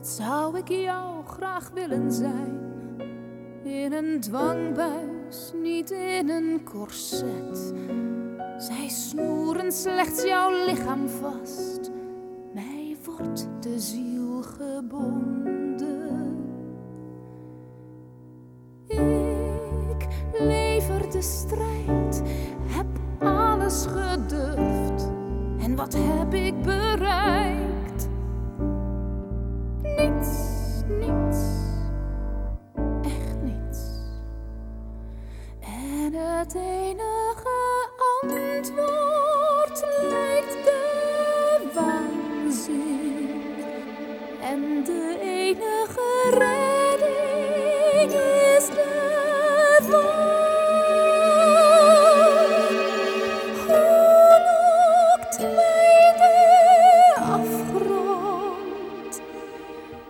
Zou ik jou graag willen zijn? In een dwangbuis, niet in een korset. Zij snoeren slechts jouw lichaam vast. Mij wordt de ziel gebonden. Ik lever de strijd, heb alles gedurfd. En wat heb ik bereikt? Het enige antwoord lijkt de waanzin. En de enige redding is de de afgrond?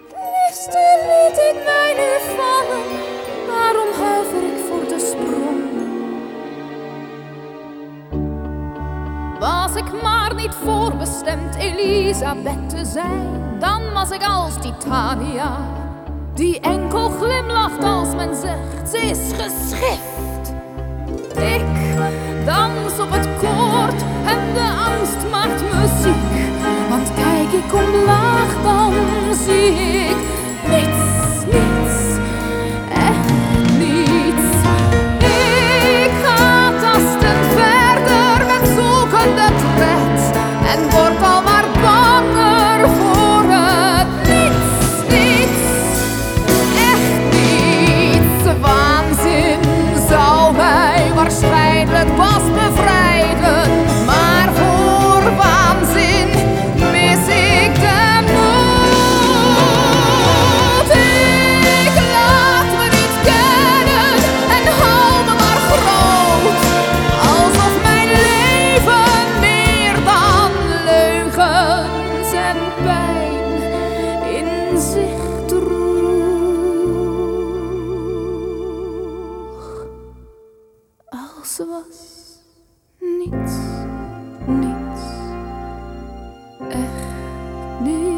Liefste liet ik Was ik maar niet voorbestemd Elisabeth te zijn, dan was ik als Titania, die enkel glimlacht als men zegt, ze is geschift. als was niets, niets, echt niets.